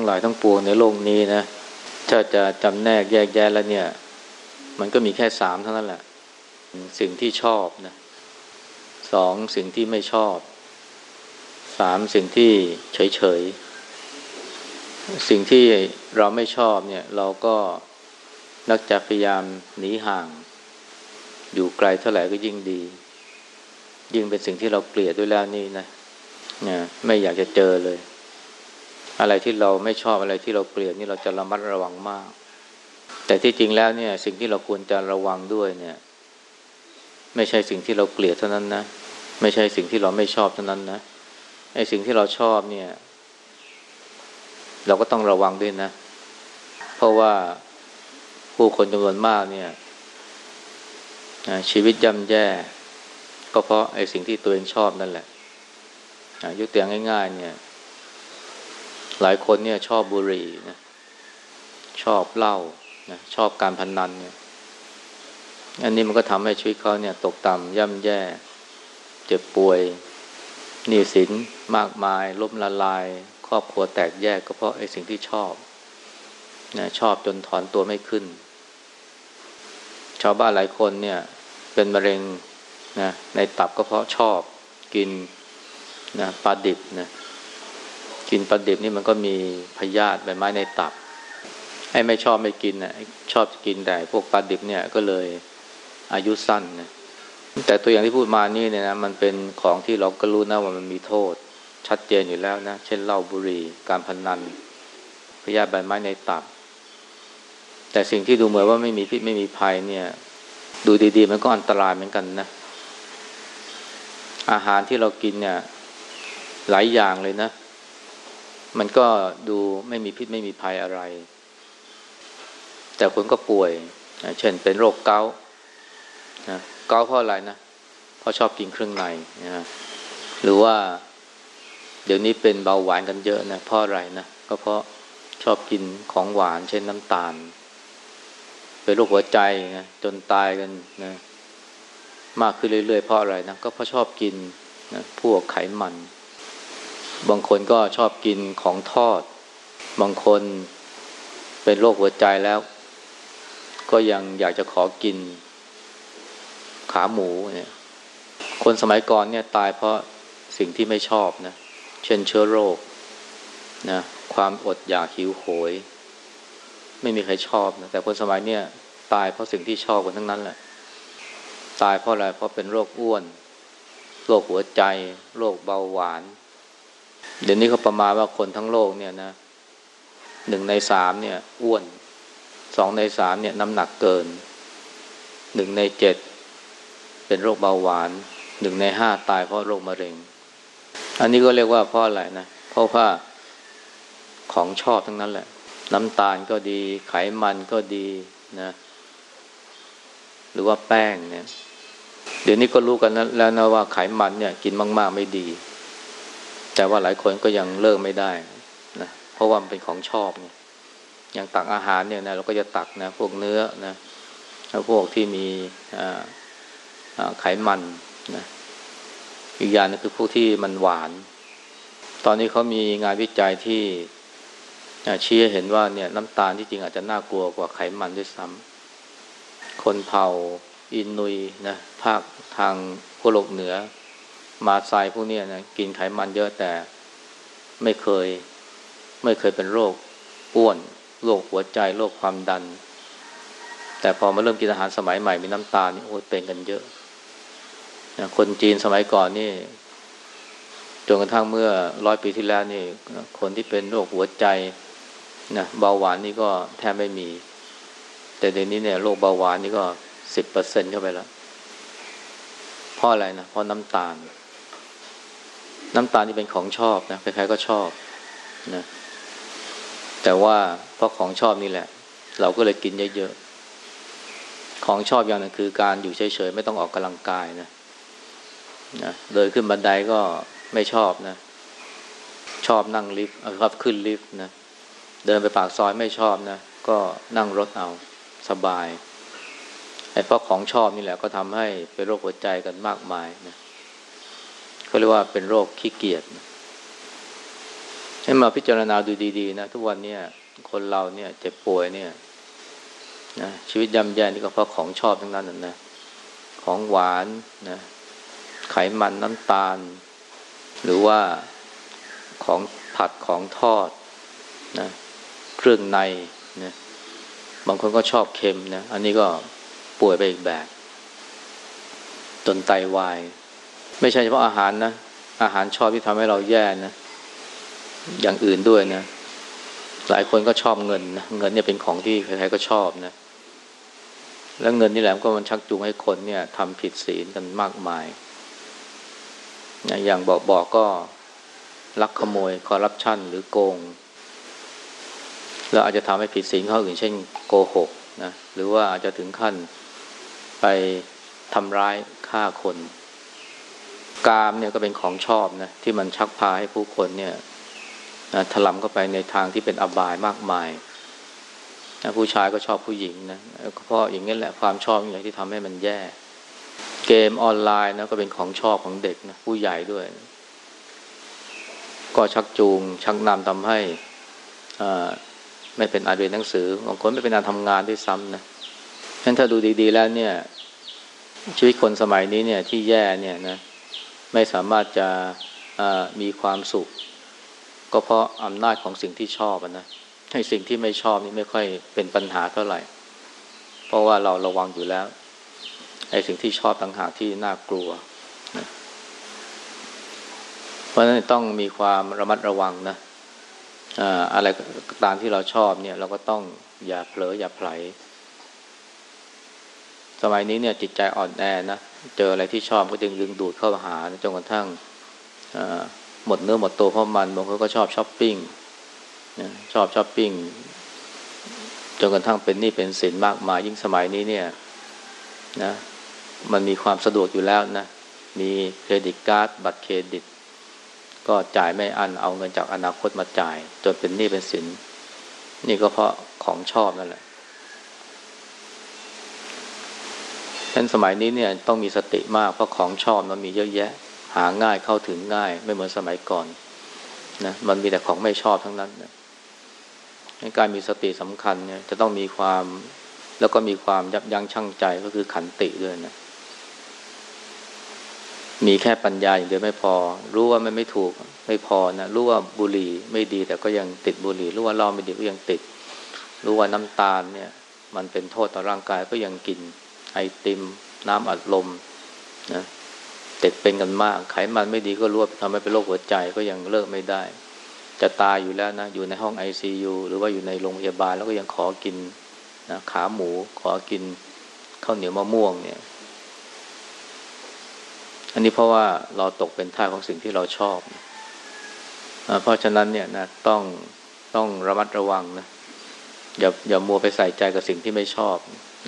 งทั้งหลายทั้งปวงในโลกนี้นะถ้าจะจำแนกแยกแยะแล้วเนี่ย มันก็มีแค่สามเท่านั้นแหละ สิ่งที่ชอบนะสองสิ่งที่ไม่ชอบสามสิ่งที่เฉยเฉยสิ่งที่เราไม่ชอบเนี่ย เราก็นักจะพยายามหนีห่าง อยู่ไกลเท่าไหร่ก็ยิ่งดี ยิ่งเป็นสิ่งที่เราเกลียดด้วยแล้วนี่นะนี่ยไม่อยากจะเจอเลย อะไรที่เราไม่ชอบอะไรที่เราเกลียดนี่เราจะระมัดระวังมาก แต่ที่จริงแล้วเนี่ย สิ่งที่เราควรจะระวังด้วยเนี่ย ไม่ใช่สิ่งที่เราเกลียดเท่านั้นนะไม่ใช่สิ่งที่เราไม่ชอบเท่านั้นนะไอ้สิ่งที่เราชอบเนี่ย เราก็ต้องระวังด้วยนะ เพราะว่าผู้คนจำนวนมากเนี่ยชีวิตย่ำแย่ ก็เพราะไอ้สิ่งที่ตัวเองชอบนั่นแหละยกตัวอย่างง่าย ๆ เนี่ย หลายคนเนี่ยชอบบุหรี่นะชอบเหล้านะชอบการพนนันเนี่ยอันนี้มันก็ทำให้ชีวิตเขาเนี่ย ตกต่ำย่ำแย่ เจ็บป่วยหนี้สินมากมายล้มละลาย ครอบครัวแตกแยกก็เพราะไอ้สิ่งที่ชอบนะชอบจนถอนตัวไม่ขึ้น ชาวบ้านหลายคนเนี่ย เป็นมะเร็งนะในตับก็เพราะชอบกินนะปลาดิบนะ กินปลาดิบนี่มันก็มีพยาธิใบไม้ในตับ ให้ไม่ชอบไม่กินนะชอบกินแต่พวกปลาดิบเนี่ยก็เลยอายุสั้นนะแต่ตัวอย่างที่พูดมานี่เนี่ยนะมันเป็นของที่เราก็รู้นะว่ามันมีโทษ ชัดเจนอยู่แล้วนะ เช่นเหล้าบุหรี่การพนนัน พยาธิใบไม้ในตับ แต่สิ่งที่ดูเหมือนว่าไม่มีพิษไม่มีภัยเนี่ย ดูดีๆ มันก็อันตรายเหมือนกันนะ อาหารที่เรากินเนี่ย หลายอย่างเลยนะ มันก็ดูไม่มีพิษไม่มีภัยอะไร แต่คนก็ป่วย เช่นเป็นโรคเกาต์นะเกาเพราะอะไรนะเพราะชอบกินเครื่องในนะหรือว่า เดี๋ยวนี้เป็นเบาหวานกันเยอะนะเพราะอะไรนะก็เพราะชอบกินของหวาน เช่นน้ำตาล เป็นโรคหัวใจนะจนตายกันนะมากขึ้นเรื่อยๆเพราะอะไรนะก็เพราะชอบกินนะพวกไขมัน บางคนก็ชอบกินของทอด บางคนเป็นโรคหัวใจแล้ว ก็ยังอยากจะขอกินขาหมูเนี่ย คนสมัยก่อนเนี่ยตายเพราะสิ่งที่ไม่ชอบนะ เช่นเชื้อโรคนะความอดอยากหิวโหย ไม่มีใครชอบนะแต่คนสมัยเนี่ยตายเพราะสิ่งที่ชอบกันทั้งนั้นแหละ ตายเพราะอะไรเพราะเป็นโรคอ้วน โรคหัวใจ โรคเบาหวาน เดี๋ยวนี้เขาประมาณว่าคนทั้งโลกเนี่ยนะหนึ่งในสามเนี่ย อ้วนสองในสามเนี่ยน้ำหนักเกินหนึ่งในเจ็ดเป็นโรคเบาหวานหนึ่งในห้าตายเพราะโรคมะเร็ง อันนี้ก็เรียกว่าเพราะอะไรนะเพราะว่าของชอบทั้งนั้นแหละ น้ำตาลก็ดี ไขมันก็ดีนะ หรือว่าแป้งเนี่ย เดี๋ยวนี้ก็รู้กันแล้วนะว่าไขมันเนี่ย กินมาก ๆ ไม่ดี แต่ว่าหลายคนก็ยังเลิกไม่ได้นะเพราะว่ามันเป็นของชอบเนี่ยอย่างตักอาหารเนี่ยนะเราก็จะตักนะพวกเนื้อนะพวกที่มีไขมันนะอีกอย่างนึงคือพวกที่มันหวาน ตอนนี้เขามีงานวิจัยที่ชี้เห็นว่าเนี่ยน้ำตาลที่จริงอาจจะน่ากลัวกว่าไขมันด้วยซ้ำคนเผ่าอินนุยนะภาคทางพวโลกเหนือ มาไซพวกนี้นะกินไขมันเยอะแต่ไม่เคย ไม่เคยเป็นโรคอ้วนโรคหัวใจโรคความดัน แต่พอมาเริ่มกินอาหารสมัยใหม่มีน้ำตาลนี่โอ้เป็นกันเยอะ คนจีนสมัยก่อนนี่จนกระทั่งเมื่อร้อยปีที่แล้วนี่ คนที่เป็นโรคหัวใจนะเบาหวานนี่ก็แทบไม่มี แต่เดี๋ยวนี้เนี่ยโรคเบาหวานนี่ก็สิบเปอร์เซ็นเข้าไปแล้วเพราะอะไรนะเพราะน้ำตาล น้ำตาลนี่เป็นของชอบนะใครๆก็ชอบนะแต่ว่าเพราะของชอบนี่แหละ เราก็เลยกินเยอะๆของชอบอย่างนึงคือการอยู่เฉยๆไม่ต้องออกกำลังกายนะนะเดินขึ้นบันไดก็ไม่ชอบนะ ชอบนั่งลิฟต์ชอบขึ้นลิฟต์นะเดินไปปากซอยไม่ชอบนะก็นั่งรถเอาสบายไอ้เพราะของชอบนี่แหละก็ทำให้เป็นโรคหัวใจกันมากมายนะ เขาเรียกว่าเป็นโรคขี้เกียจให้มาพิจารณาดูดีๆนะทุกวันเนี่ยคนเราเนี่ยเจ็บป่วยเนี่ยนะชีวิตย่ำแย่นี่ก็เพราะของชอบทั้งนั้นนะของหวานนะไขมันน้ำตาล หรือว่าของผัดของทอดนะเครื่องในนะบางคนก็ชอบเค็มนะอันนี้ก็ป่วยไปอีกแบบจนไตาวาย ไม่ใช่เฉพาะอาหารนะ อาหารชอบที่ทำให้เราแย่นะ อย่างอื่นด้วยนะ หลายคนก็ชอบเงินนะ เงินเนี่ยเป็นของที่ใครๆก็ชอบนะ แล้วเงินนี่แหละก็มันชักจูงให้คนเนี่ยทำผิดศีลกันมากมาย อย่างบอกบอกก็ลักขโมย คอร์รัปชันหรือโกง แล้วอาจจะทำให้ผิดศีลข้ออื่น เช่นโกหกนะ หรือว่าอาจจะถึงขั้นไปทำร้ายฆ่าคน กามเนี่ยก็เป็นของชอบนะที่มันชักพาให้ผู้คนเนี่ยถลำเข้าไปในทางที่เป็นอบายมากมายนะผู้ชายก็ชอบผู้หญิงนะเพราะอย่างนี้แหละความชอบอย่างที่ทำให้มันแย่ เกมออนไลน์นะก็เป็นของชอบของเด็กนะผู้ใหญ่ด้วยนะก็ชักจูง ชักนำทำให้ไม่เป็นอาเรียนหนังสือบางคนไม่เป็นกาทำงานด้วยซ้ำนะฉะนั้นถ้าดูดี ๆ แล้วเนี่ยชีวิตคนสมัยนี้เนี่ยที่แย่เนี่ยนะ ไม่สามารถจะมีความสุข ก็เพราะอำนาจของสิ่งที่ชอบนะให้สิ่งที่ไม่ชอบนี่ไม่ค่อยเป็นปัญหาเท่าไหร่ เพราะว่าเราระวังอยู่แล้วไอ้สิ่งที่ชอบต่างหากที่น่ากลัวนะเพราะฉะนั้นต้องมีความระมัดระวังนะอะไรตามที่เราชอบเนี่ย เราก็ต้องอย่าเผลออย่าไผลสมัยนี้เนี่ยจิตใจอ่อนแอนะ เจออะไรที่ชอบก็จึงดึงดูดเข้าหาจนกระทั่งหมดเนื้อหมดตัวเพราะมันบางคนก็ชอบช้อปปิ้งชอบช้อปปิ้งจนกระทั่งเป็นหนี้เป็นสินมากมายยิ่งสมัยนี้เนี่ยนะมันมีความสะดวกอยู่แล้วนะ มีเครดิตการ์ดบัตรเครดิต ก็จ่ายไม่อันเอาเงินจากอนาคตมาจ่าย จนเป็นหนี้เป็นสิน นี่ก็เพราะของชอบนั่นแหละ ท่านสมัยนี้เนี่ยต้องมีสติมากเพราะของชอบมันมีเยอะแยะ หาง่ายเข้าถึงง่าย ไม่เหมือนสมัยก่อนนะมันมีแต่ของไม่ชอบทั้งนั้นนะการมีสติสำคัญเนี่ยจะต้องมีความแล้วก็มีความยับยั้งชั่งใจก็คือขันติด้วยนะ มีแค่ปัญญาอย่างเดียวไม่พอ รู้ว่ามันไม่ถูกไม่พอนะรู้ว่าบุหรี่ไม่ดีแต่ก็ยังติดบุหรี่รู้ว่าเหล้าไม่ดีก็ยังติด รู้ว่าน้ำตาลเนี่ย มันเป็นโทษต่อร่างกายก็ยังกิน ไอติม น้ำอัดลมนะเด็กเป็นกันมาก ไขมันไม่ดีก็รู้ว่าทำให้เป็นโรคหัวใจก็ยังเลิกไม่ได้ จะตายอยู่แล้วนะ อยู่ในห้องไอซียูหรือว่าอยู่ในโรงพยาบาลแล้วก็ยังขอกินนะขาหมูขอกินข้าวเหนียวมะม่วงเนี่ย อันนี้เพราะว่าเราตกเป็นท่าของสิ่งที่เราชอบ เพราะฉะนั้นเนี่ยนะต้องต้องระมัดระวังนะอย่าอย่ามัวไปใส่ใจกับสิ่งที่ไม่ชอบ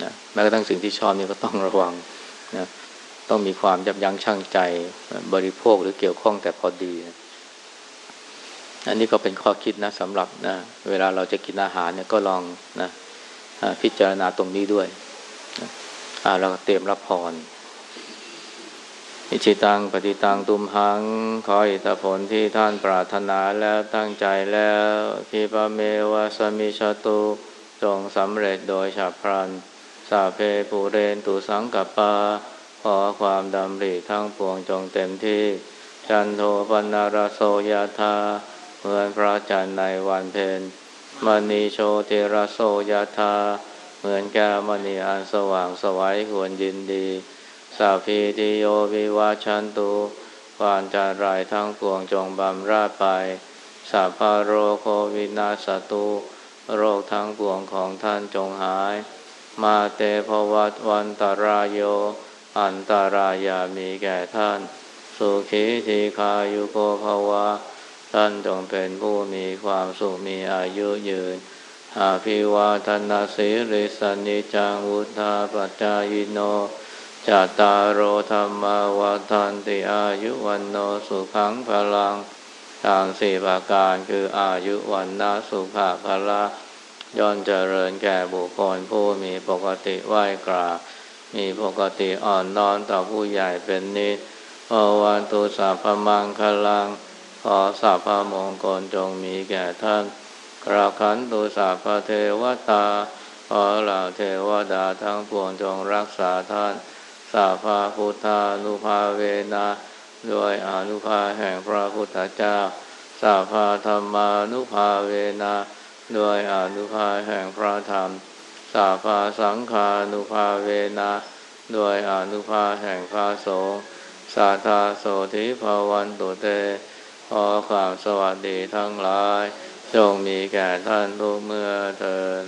นะแม้กระทั่งสิ่งที่ชอบนี่ก็ต้องระวังนะต้องมีความยับยั้งชั่งใจบริโภคหรือเกี่ยวข้องแต่พอดีนะอันนี้ก็เป็นข้อคิดนะสำหรับนะเวลาเราจะกินอาหารเนี่ยก็ลองนะพิจารณาตรงนี้ด้วยนะเราเตรียมรับพรอิชิตังปฏิตังตุมหัง ขออิทธผลที่ท่านปรารถนาแล้วตั้งใจแล้วคิปเมวะสมิชตุจงสำเร็จโดยฉับพลัน สาเพปูเรนตุสังกปา ขอความดำริทั้งปวงจงเต็มที่ จันโทปนารโสยธาเหมือนพระจันทร์ในวันเพ็ญมณีโชติรโสยธาเหมือนแก้วมณีอันสว่างสวัยควรยินดี สาพีติโยวิวาชันตุความจารายทั้งปวงจงบำราดไปสัพพโรโควินาสตุ โรคทั้งปวงของท่านจงหาย มาเตภวัตวันตรายโย อันตารายามีแก่ท่าน สุขีทีคายุโกภวะ ท่านจงเป็นผู้มีความสุขมีอายุยืนอาภิวาทนาสิริสนิจังวุธาปัจจายโนจัตตารโอธรรมวาทันติอายุวันโนสุขังพลังทางสี่ประการคืออายุวันนาสุภาพละ ย่อนเจริญแก่บุคคลผู้มีปกติไหวกราบมีปกติอ่อนน้อมต่อผู้ใหญ่เป็นนิสอวันตุสัพมังคลัง ขอสาพามงคลจงมีแก่ท่านกราขันตุสาพเทวตา ขอเหล่าเทวดาทั้งปวงจงรักษาท่านสาพาพุทธานุภาเวนะด้วยอนุภาแห่งพระพุทธเจ้าสาพาธรรมานุภาเวนะ ด้วยอนุภาแห่งพระธรรม สาภาสังคานุภาเวนะด้วยอนุภาแห่งพระสงฆ์สาธาโสธิภาวันตุเต ขอความสวัสดีทั้งหลาย จงมีแก่ท่านทุกเมื่อเทิน